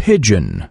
pigeon.